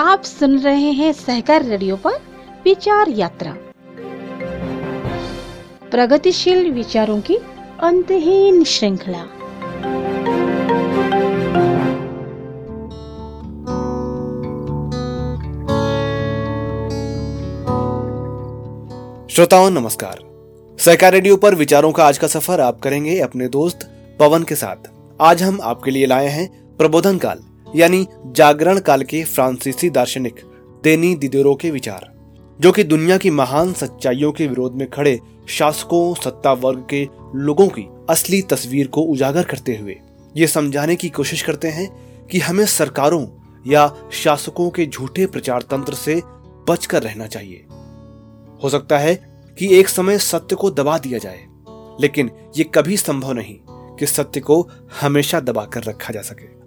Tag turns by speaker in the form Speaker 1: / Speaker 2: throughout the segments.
Speaker 1: आप सुन रहे हैं सहकार रेडियो पर विचार यात्रा। प्रगतिशील विचारों की अंतहीन श्रृंखला।
Speaker 2: श्रोताओं, नमस्कार। सहकार रेडियो पर विचारों का आज का सफ़र आप करेंगे अपने दोस्त पवन के साथ। आज हम आपके लिए लाए हैं प्रबोधन काल। यानी जागरण काल के फ्रांसीसी दार्शनिक देनी दिदेरो के विचार, जो कि दुनिया की महान सच्चाइयों के विरोध में खड़े शासकों सत्ता वर्ग के लोगों की असली तस्वीर को उजागर करते हुए। ये समझाने की कोशिश करते हैं कि हमें सरकारों या शासकों के झूठे प्रचार तंत्र से बचकर रहना चाहिए। हो सकता है कि एक समय सत्य को दबा दिया जाए, लेकिन ये कभी संभव नहीं कि सत्य को हमेशा दबा कर रखा जा सके।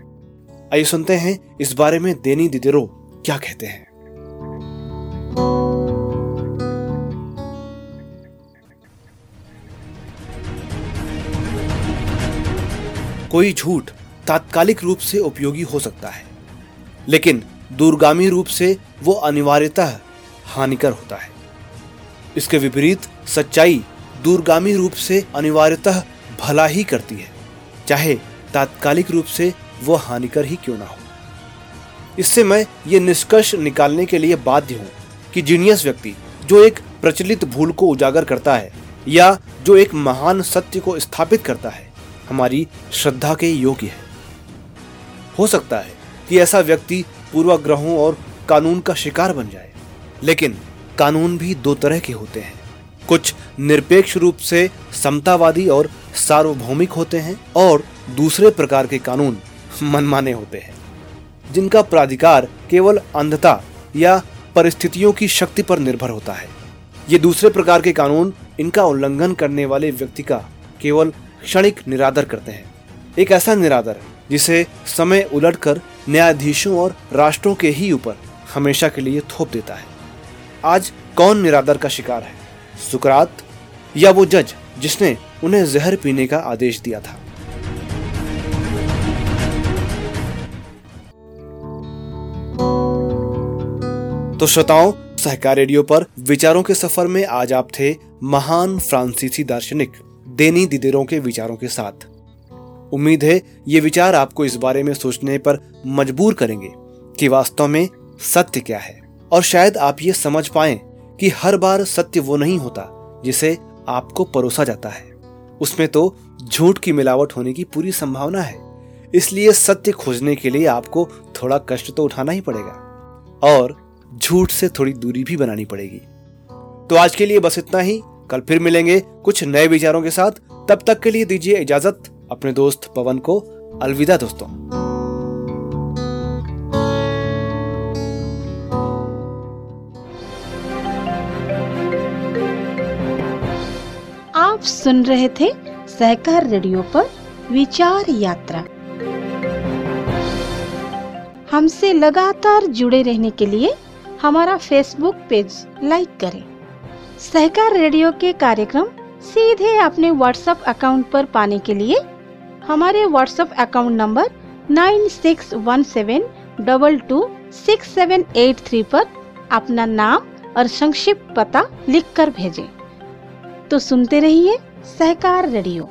Speaker 2: आइए सुनते हैं इस बारे में देनी दिदेरो क्या कहते हैं। कोई झूठ तात्कालिक रूप से उपयोगी हो सकता है, लेकिन दूरगामी रूप से वो अनिवार्यतः हानिकर होता है। इसके विपरीत सच्चाई दूरगामी रूप से अनिवार्यतः भला ही करती है, चाहे तात्कालिक रूप से वो हानिकर ही क्यों ना हो? इससे मैं ये निष्कर्ष निकालने के लिए बाध्य हूँ कि जीनियस व्यक्ति, जो एक प्रचलित भूल को उजागर करता है, या जो एक महान सत्य को स्थापित करता है, हमारी श्रद्धा के योग्य है। हो सकता है कि ऐसा व्यक्ति पूर्वाग्रहों और कानून का शिकार बन जाए, लेकिन कानून भी दो तरह के होते हैं। कुछ निरपेक्ष रूप से समतावादी और सार्वभौमिक होते हैं, और दूसरे प्रकार के कानून मनमाने होते हैं, जिनका प्राधिकार केवल अंधता या परिस्थितियों की शक्ति पर निर्भर होता है। ये दूसरे प्रकार के कानून इनका उल्लंघन करने वाले व्यक्ति का केवल क्षणिक निरादर करते हैं। एक ऐसा निरादर, जिसे समय उलटकर न्यायाधीशों और राष्ट्रों के ही ऊपर हमेशा के लिए थोप देता है। आज कौन निरादर का शिकार है? सुकरात या वो जज जिसने उन्हें जहर पीने का आदेश दिया था? तो श्रोताओं, सहकार रेडियो पर विचारों के सफ़र में आज आप थे महान फ्रांसीसी दार्शनिक देनी दिदेरों के विचारों के साथ। उम्मीद है ये विचार आपको इस बारे में सोचने पर मजबूर करेंगे कि वास्तव में सत्य क्या है। और शायद आप ये समझ पाए कि हर बार सत्य वो नहीं होता जिसे आपको परोसा जाता है। उसमें तो झूठ की मिलावट होने की पूरी संभावना है। इसलिए सत्य खोजने के लिए आपको थोड़ा कष्ट तो उठाना ही पड़ेगा। और झूठ से थोड़ी दूरी भी बनानी पड़ेगी। तो आज के लिए बस इतना ही। कल फिर मिलेंगे कुछ नए विचारों के साथ। तब तक के लिए दीजिए इजाज़त। अपने दोस्त पवन को अलविदा दोस्तों।
Speaker 1: आप सुन रहे थे सहकार रेडियो पर विचार यात्रा। हमसे लगातार जुड़े रहने के लिए हमारा फेसबुक पेज लाइक करें। सहकार रेडियो के कार्यक्रम सीधे अपने व्हाट्सएप अकाउंट पर पाने के लिए हमारे WhatsApp account number nine six one seven double two six seven eight three पर अपना नाम और संक्षिप्त पता लिखकर भेजें। तो सुनते रहिए सहकार रेडियो।